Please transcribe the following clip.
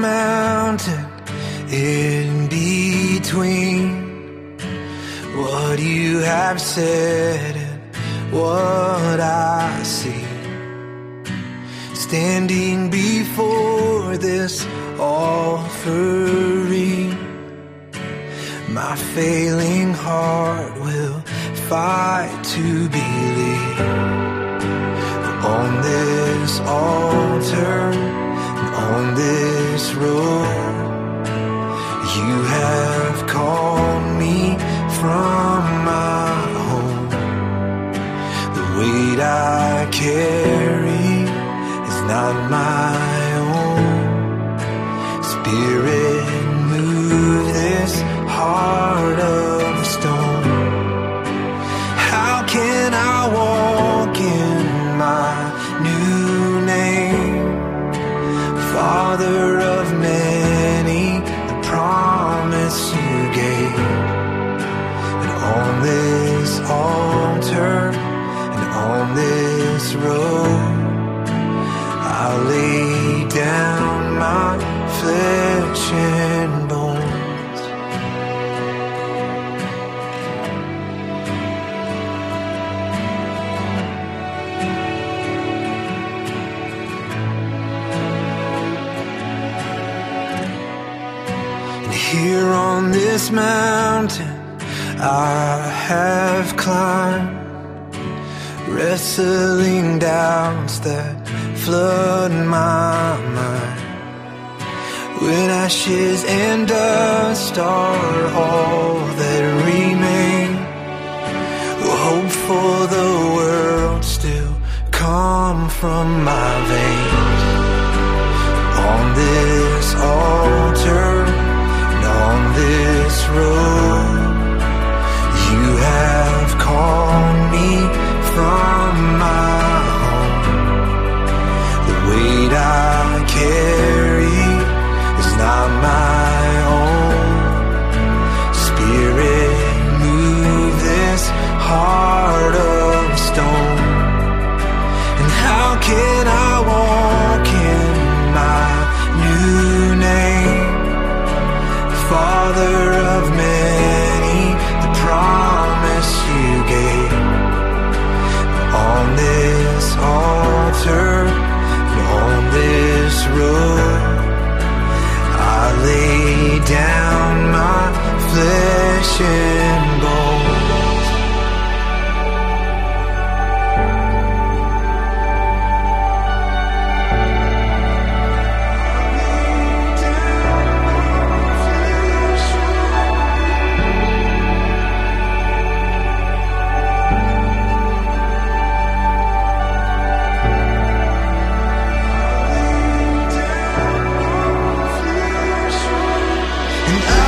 mountain in between. What you have said and what I see. Standing before this offering, my failing heart will fight to believe on this altar on this road. You have called me from my home. The weight I carry is not my own. Spirit, move this heart of stone. I lay down my flesh and bones. And here on this mountain I have climbed, wrestling doubts that flood my mind. When ashes and dust are all that down my flesh And I